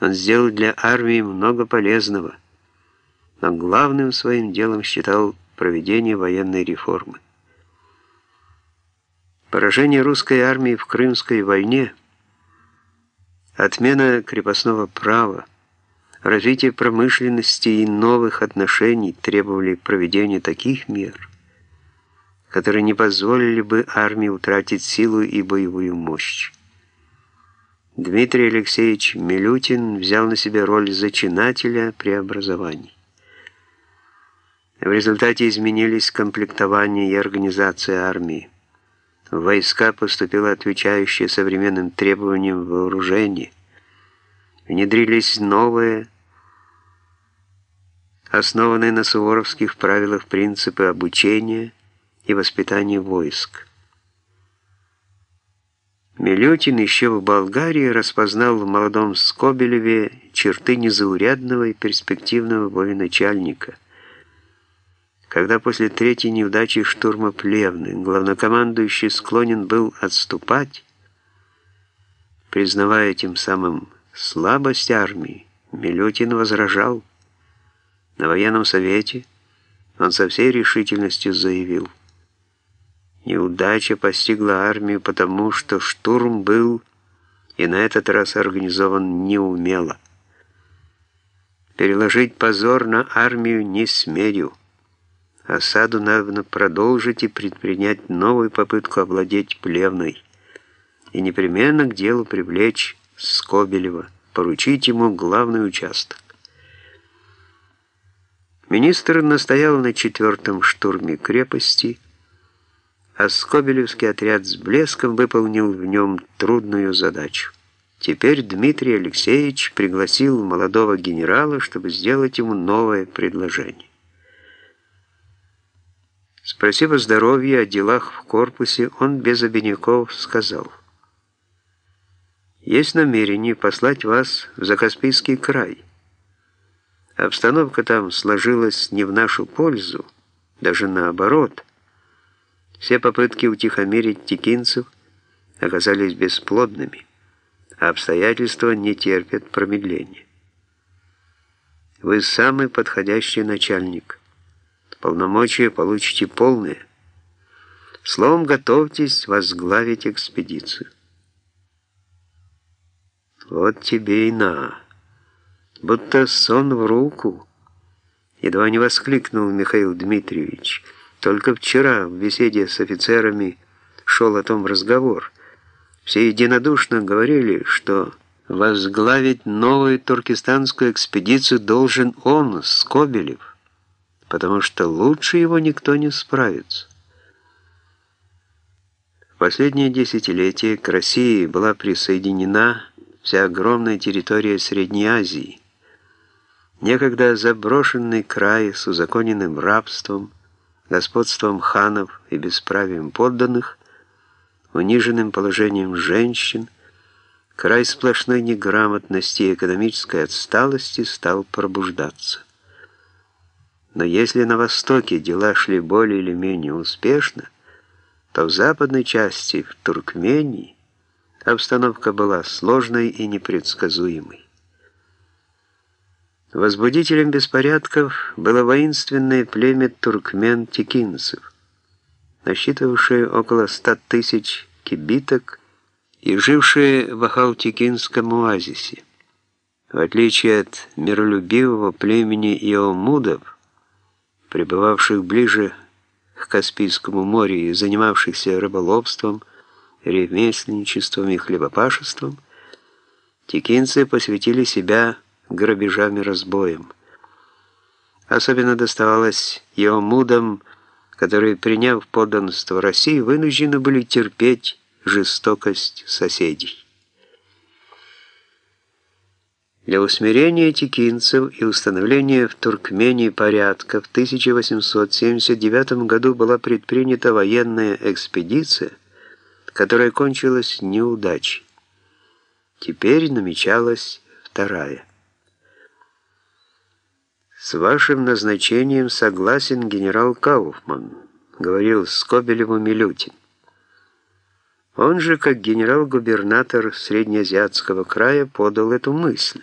Он сделал для армии много полезного, но главным своим делом считал проведение военной реформы. Поражение русской армии в Крымской войне, отмена крепостного права, развитие промышленности и новых отношений требовали проведения таких мер, которые не позволили бы армии утратить силу и боевую мощь. Дмитрий Алексеевич Милютин взял на себя роль зачинателя преобразований. В результате изменились комплектование и организация армии. В войска поступило отвечающее современным требованиям вооружение. Внедрились новые, основанные на суворовских правилах принципы обучения и воспитания войск. Милютин еще в Болгарии распознал в молодом Скобелеве черты незаурядного и перспективного военачальника. Когда после третьей неудачи штурма Плевны главнокомандующий склонен был отступать, признавая тем самым слабость армии, Милютин возражал. На военном совете он со всей решительностью заявил – Неудача постигла армию потому, что штурм был и на этот раз организован неумело. Переложить позор на армию не смею. Осаду надо продолжить и предпринять новую попытку овладеть Плевной. И непременно к делу привлечь Скобелева, поручить ему главный участок. Министр настоял на четвертом штурме крепости, а Скобелевский отряд с блеском выполнил в нем трудную задачу. Теперь Дмитрий Алексеевич пригласил молодого генерала, чтобы сделать ему новое предложение. Спросив о здоровье, о делах в корпусе, он без обиняков сказал, «Есть намерение послать вас в Закаспийский край. Обстановка там сложилась не в нашу пользу, даже наоборот». Все попытки утихомирить текинцев оказались бесплодными, а обстоятельства не терпят промедления. Вы самый подходящий начальник. Полномочия получите полные. Словом, готовьтесь возглавить экспедицию. Вот тебе и на. Будто сон в руку. Едва не воскликнул Михаил Дмитриевич – только вчера в беседе с офицерами шел о том разговор. Все единодушно говорили, что возглавить новую туркестанскую экспедицию должен он, Скобелев, потому что лучше его никто не справится. В последнее десятилетие к России была присоединена вся огромная территория Средней Азии, некогда заброшенный край с узаконенным рабством, господством ханов и бесправием подданных, униженным положением женщин, край сплошной неграмотности и экономической отсталости стал пробуждаться. Но если на Востоке дела шли более или менее успешно, то в западной части, в Туркмении, обстановка была сложной и непредсказуемой. Возбудителем беспорядков было воинственное племя туркмен-текинцев, насчитывавшее около ста тысяч кибиток и жившее в Ахалтекинском оазисе. В отличие от миролюбивого племени иомудов, пребывавших ближе к Каспийскому морю и занимавшихся рыболовством, ремесленничеством и хлебопашеством, текинцы посвятили себя грабежам и разбоем. Особенно доставалось Иомудам, которые, приняв подданство России, вынуждены были терпеть жестокость соседей. Для усмирения текинцев и установления в Туркмении порядка в 1879 году была предпринята военная экспедиция, которая кончилась неудачей. Теперь намечалась вторая. «С вашим назначением согласен генерал Кауфман», — говорил Скобелеву Милютин. Он же, как генерал-губернатор Среднеазиатского края, подал эту мысль.